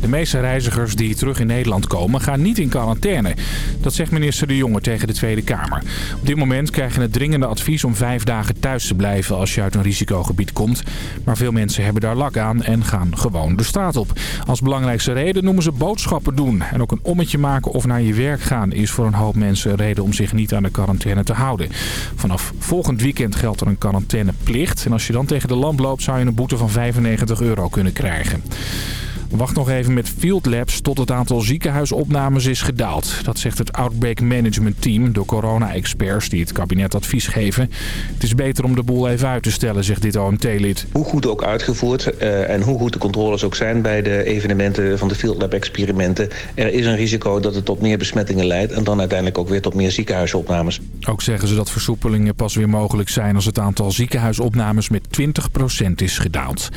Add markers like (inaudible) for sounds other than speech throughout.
De meeste reizigers die terug in Nederland komen gaan niet in quarantaine. Dat zegt minister De Jonge tegen de Tweede Kamer. Op dit moment krijg je het dringende advies om vijf dagen thuis te blijven als je uit een risicogebied komt. Maar veel mensen hebben daar lak aan en gaan gewoon de straat op. Als belangrijkste reden noemen ze boodschappen doen. En ook een ommetje maken of naar je werk gaan is voor een hoop mensen een reden om zich niet aan de quarantaine te houden. Vanaf volgend weekend geldt er een quarantaineplicht. En als je dan tegen de lamp loopt zou je een boete van 95 euro kunnen krijgen. Wacht nog even met Field Labs tot het aantal ziekenhuisopnames is gedaald. Dat zegt het Outbreak Management Team, de corona-experts die het kabinet advies geven. Het is beter om de boel even uit te stellen, zegt dit OMT-lid. Hoe goed ook uitgevoerd uh, en hoe goed de controles ook zijn bij de evenementen van de Field Lab-experimenten. Er is een risico dat het tot meer besmettingen leidt en dan uiteindelijk ook weer tot meer ziekenhuisopnames. Ook zeggen ze dat versoepelingen pas weer mogelijk zijn als het aantal ziekenhuisopnames met 20% is gedaald.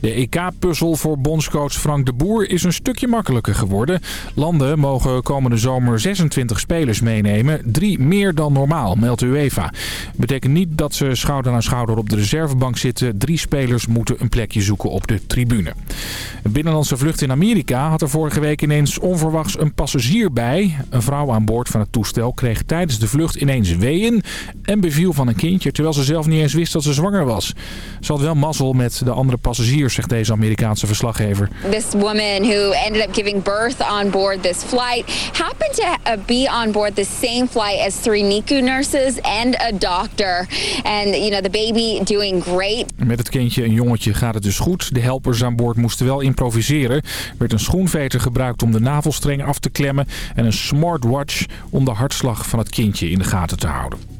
De EK-puzzel voor bondscoach Frank de Boer is een stukje makkelijker geworden. Landen mogen komende zomer 26 spelers meenemen. Drie meer dan normaal, meldt UEFA. Betekent niet dat ze schouder aan schouder op de reservebank zitten. Drie spelers moeten een plekje zoeken op de tribune. Een binnenlandse vlucht in Amerika had er vorige week ineens onverwachts een passagier bij. Een vrouw aan boord van het toestel kreeg tijdens de vlucht ineens weeën en beviel van een kindje... terwijl ze zelf niet eens wist dat ze zwanger was. Ze had wel mazzel met de andere passagiers, zegt deze Amerikaanse verslaggever this woman who ended up giving birth on board this flight happened to uh, be on board the same flight as three NICU nurses and a doctor. And, you know, the baby doing great. Met het kindje en jongetje gaat het dus goed. De helpers aan boord moesten wel improviseren. Er werd een schoenveter gebruikt om de navelstreng af te klemmen... en een smartwatch om de hartslag van het kindje in de gaten te houden.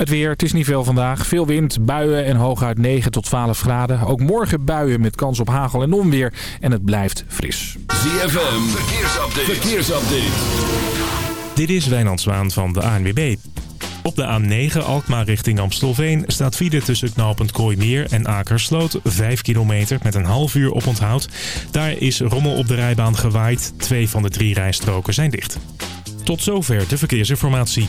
Het weer, het is niet veel vandaag. Veel wind, buien en hooguit 9 tot 12 graden. Ook morgen buien met kans op hagel en onweer. En het blijft fris. ZFM, verkeersupdate. verkeersupdate. Dit is Wijnand Zwaan van de ANWB. Op de A9 Alkmaar richting Amstelveen staat file tussen knooppunt Kooimeer en Akersloot. 5 kilometer met een half uur op onthoud. Daar is rommel op de rijbaan gewaaid. Twee van de drie rijstroken zijn dicht. Tot zover de verkeersinformatie.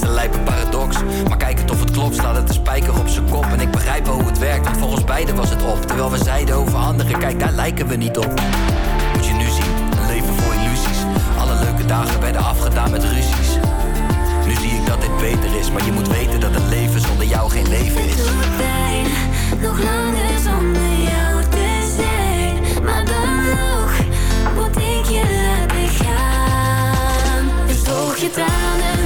Best een lijpe paradox. Maar kijk het of het klopt, slaat het een spijker op zijn kop. En ik begrijp wel hoe het werkt, want volgens beiden was het op. Terwijl we zeiden over anderen, kijk daar lijken we niet op. Moet je nu zien, een leven vol illusies. Alle leuke dagen werden afgedaan met ruzies. Nu zie ik dat dit beter is, maar je moet weten dat een leven zonder jou geen leven is. Het doet pijn, nog langer zonder jou te zijn. Maar dan nog moet ik je laten gaan. Dus droog je tranen,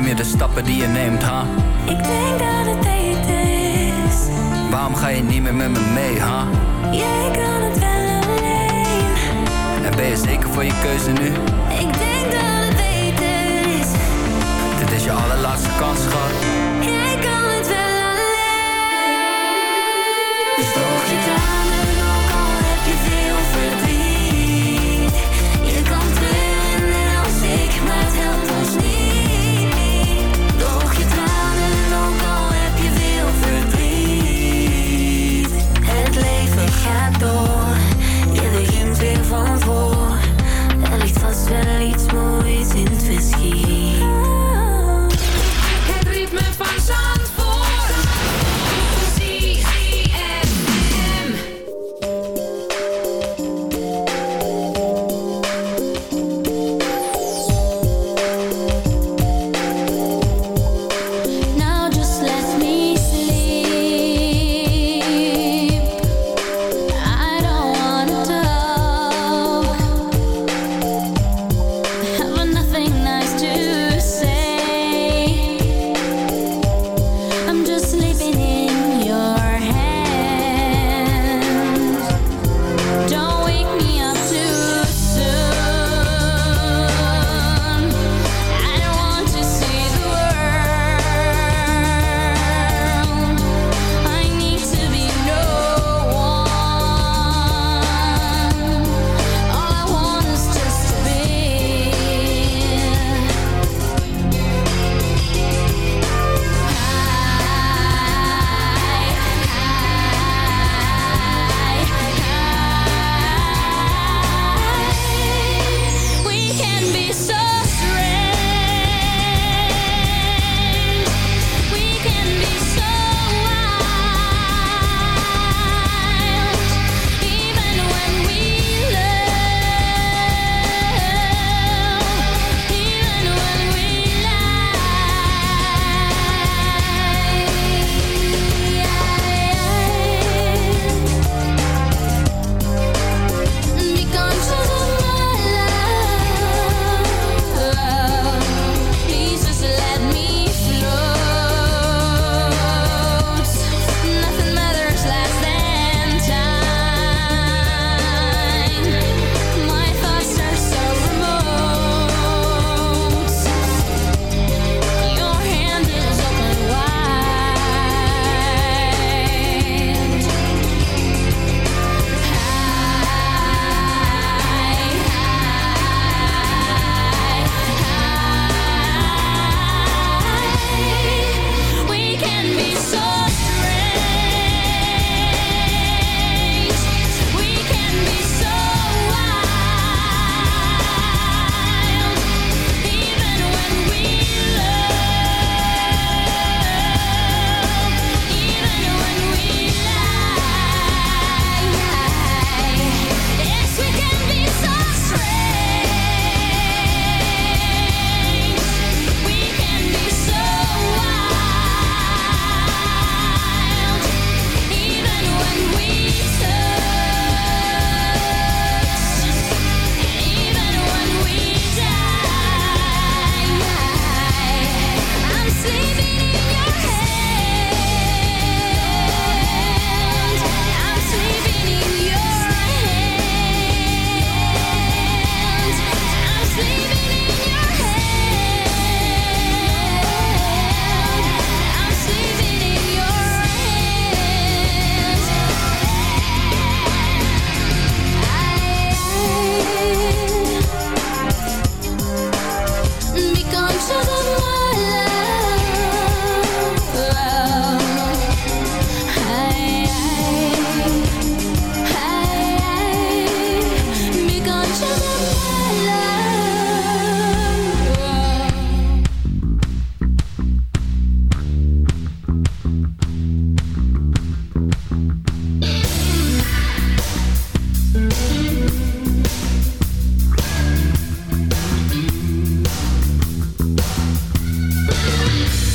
neem je de stappen die je neemt, ha? Ik denk dat het beter is. Waarom ga je niet meer met me mee, ha? Jij kan het wel alleen. En ben je zeker voor je keuze nu? Ik denk dat het beter is. Dit is je allerlaatste kans, schat. Jij kan het wel alleen. Dus droog je tranen, ook al heb je veel verdriet.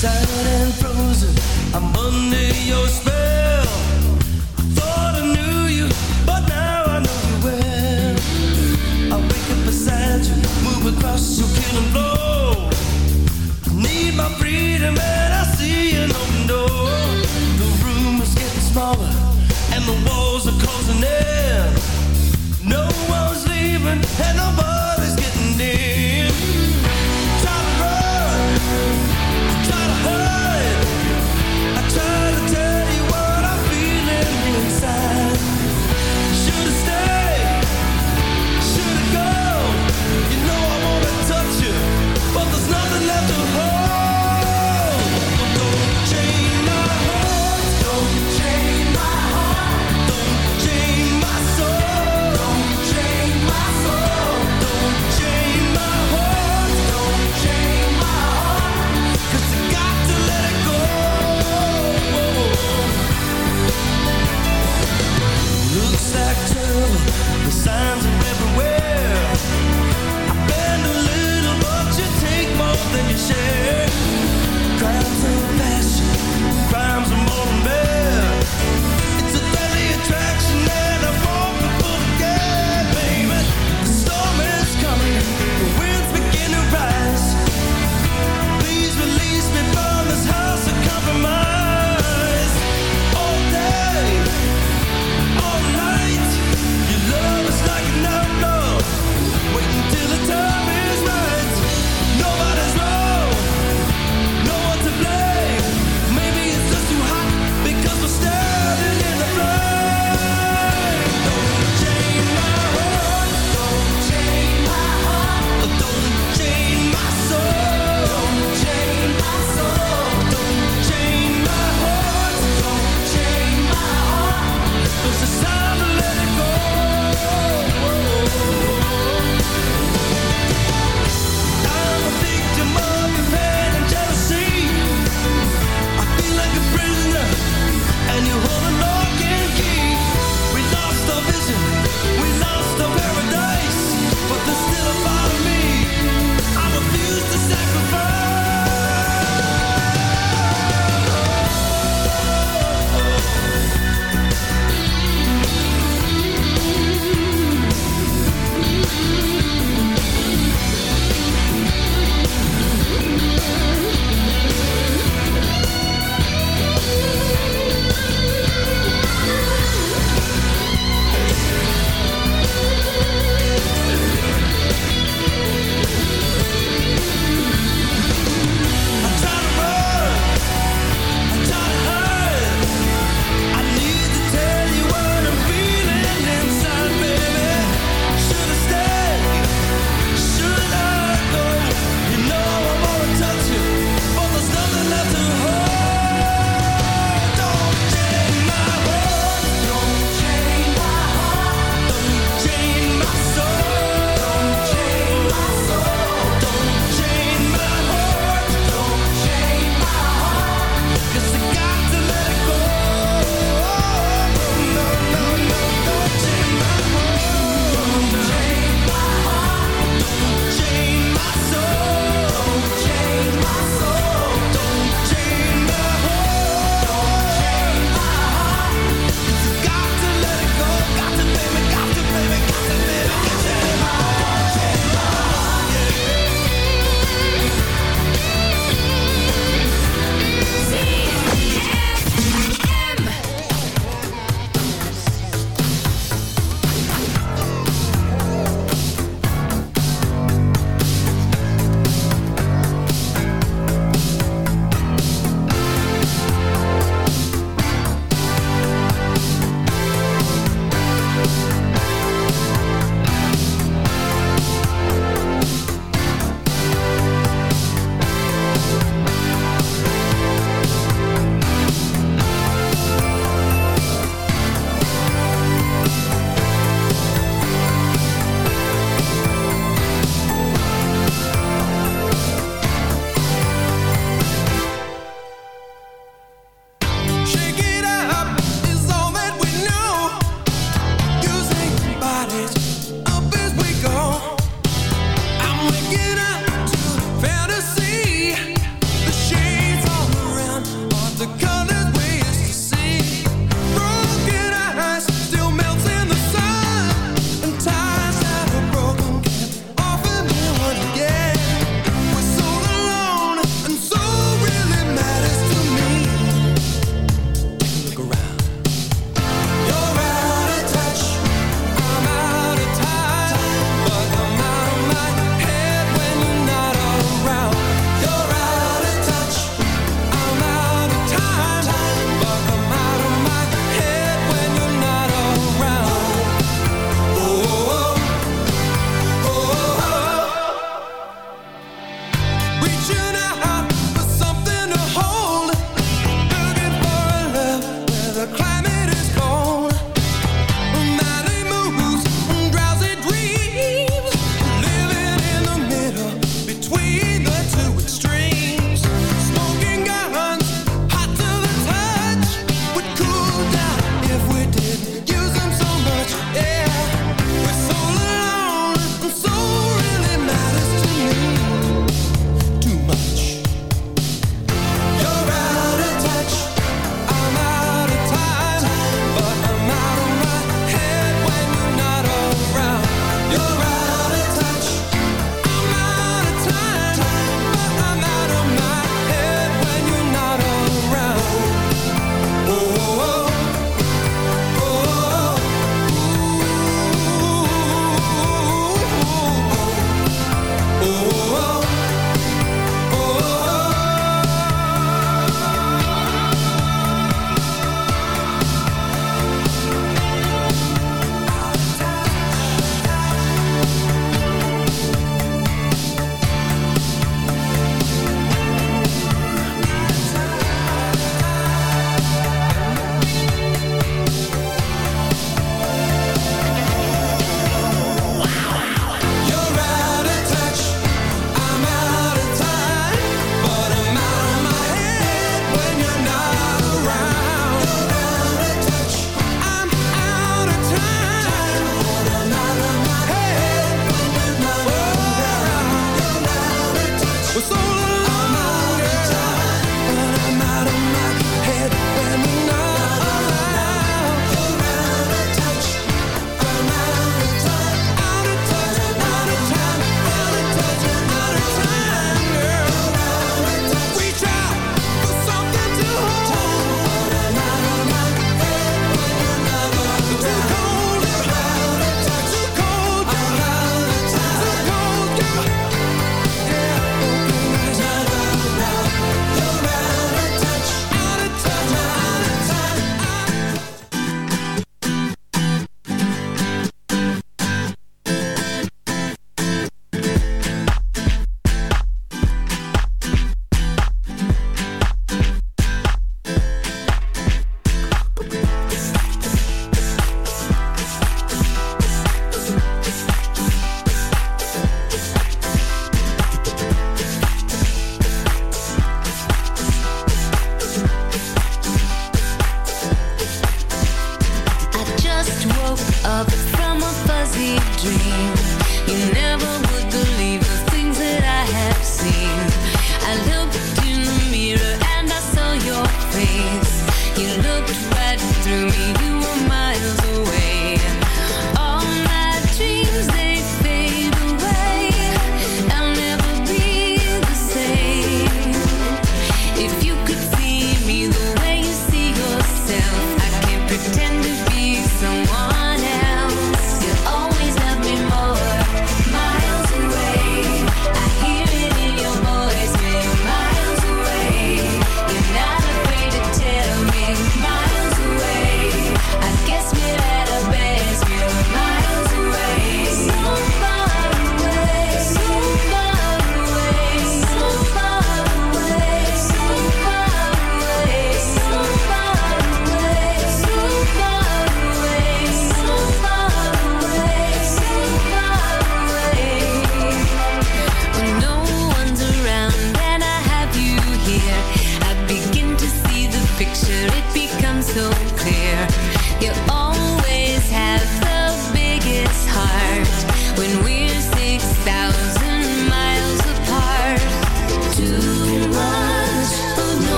tired and frozen. I'm under your spell. Thought I knew you, but now I know you well. I wake up beside you, move across your killing floor. Need my freedom, and I see an open door. The room is getting smaller, and the walls are closing in. No one's leaving, and nobody's getting in.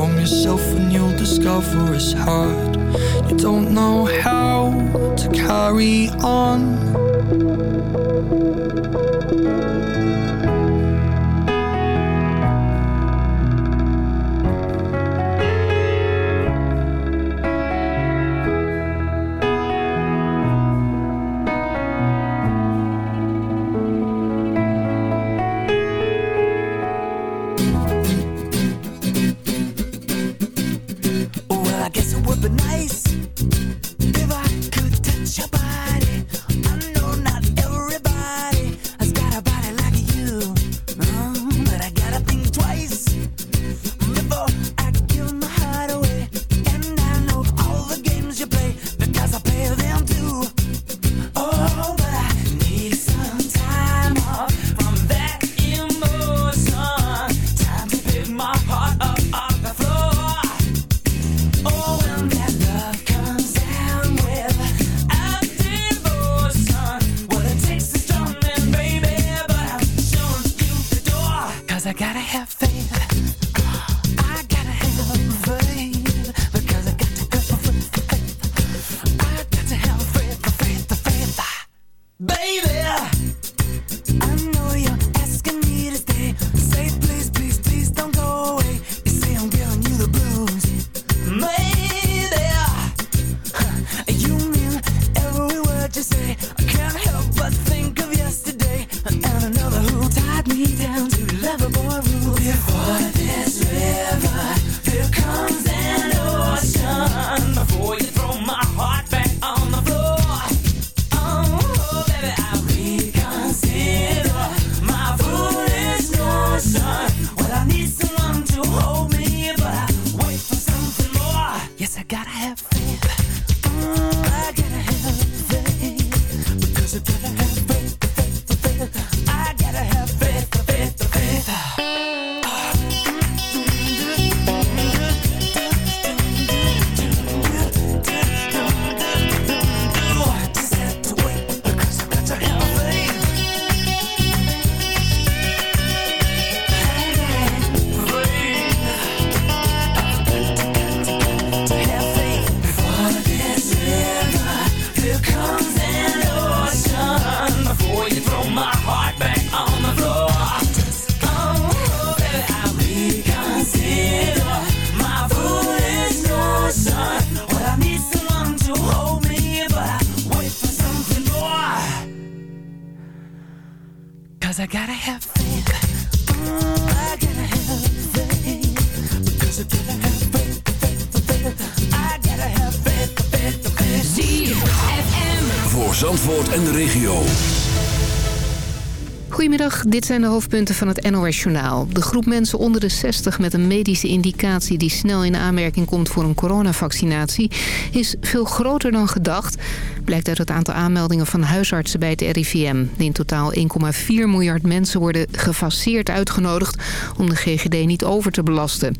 from yourself, and you'll discover it's hard. You don't know how to carry on. Dit zijn de hoofdpunten van het NOS Journaal. De groep mensen onder de 60 met een medische indicatie... die snel in aanmerking komt voor een coronavaccinatie... is veel groter dan gedacht. Blijkt uit het aantal aanmeldingen van huisartsen bij het RIVM. In totaal 1,4 miljard mensen worden gefaseerd uitgenodigd... om de GGD niet over te belasten.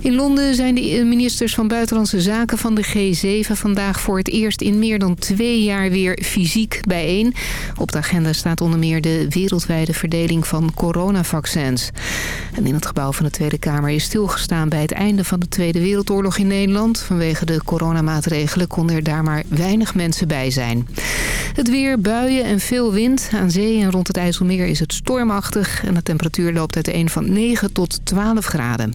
In Londen zijn de ministers van Buitenlandse Zaken van de G7... vandaag voor het eerst in meer dan twee jaar weer fysiek bijeen. Op de agenda staat onder meer de wereldwijde wereldwijde van coronavaccins. En in het gebouw van de Tweede Kamer is stilgestaan bij het einde van de Tweede Wereldoorlog in Nederland. Vanwege de coronamaatregelen konden er daar maar weinig mensen bij zijn. Het weer, buien en veel wind. Aan zee en rond het IJsselmeer is het stormachtig en de temperatuur loopt uiteen van 9 tot 12 graden.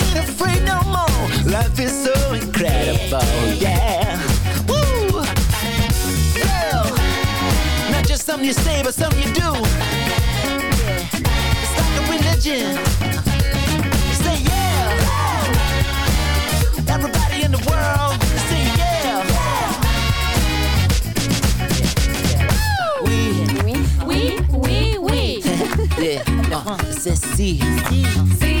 Life is so incredible. Yeah. Woo. Yeah. Not just something you say, but something you do. It's like a religion. Say yeah. Everybody in the world, say yeah. We, Oui, oui, oui. yeah, (laughs) uh, c'est. Si, si,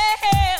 Yeah.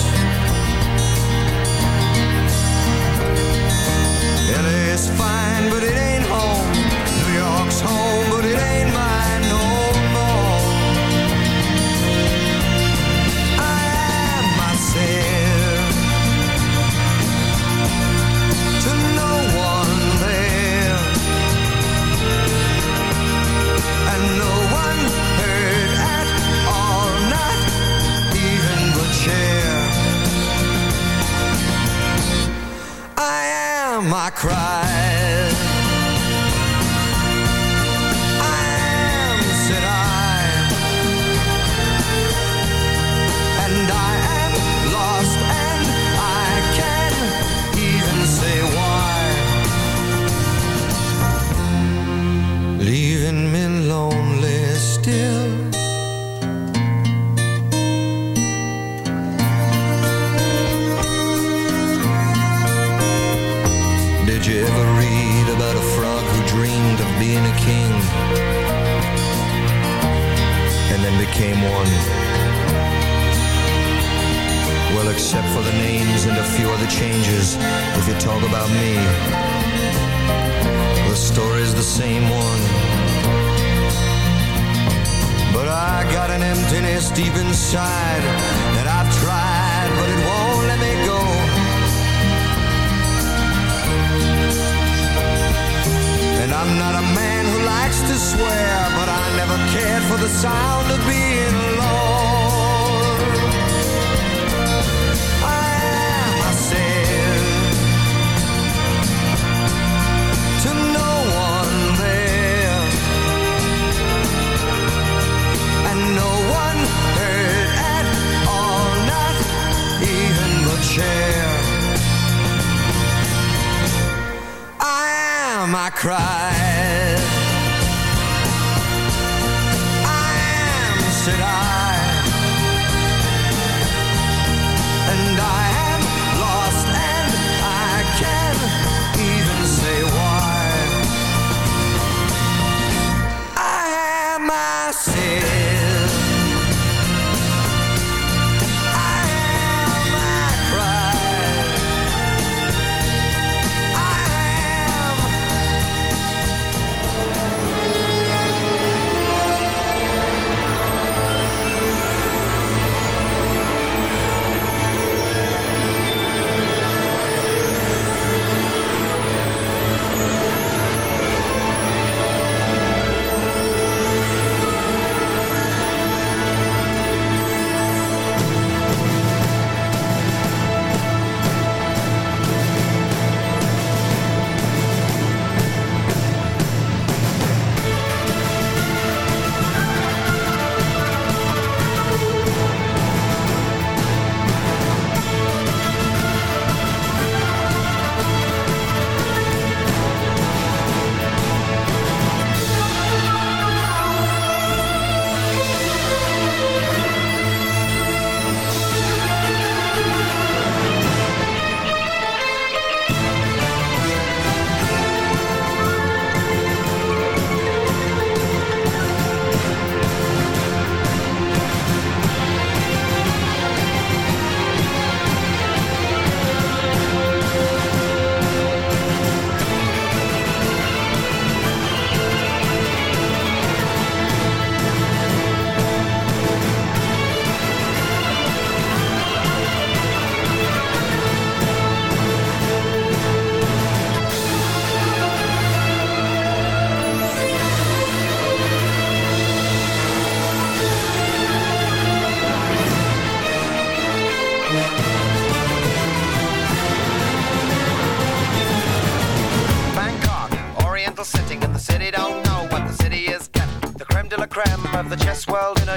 cry.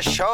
show.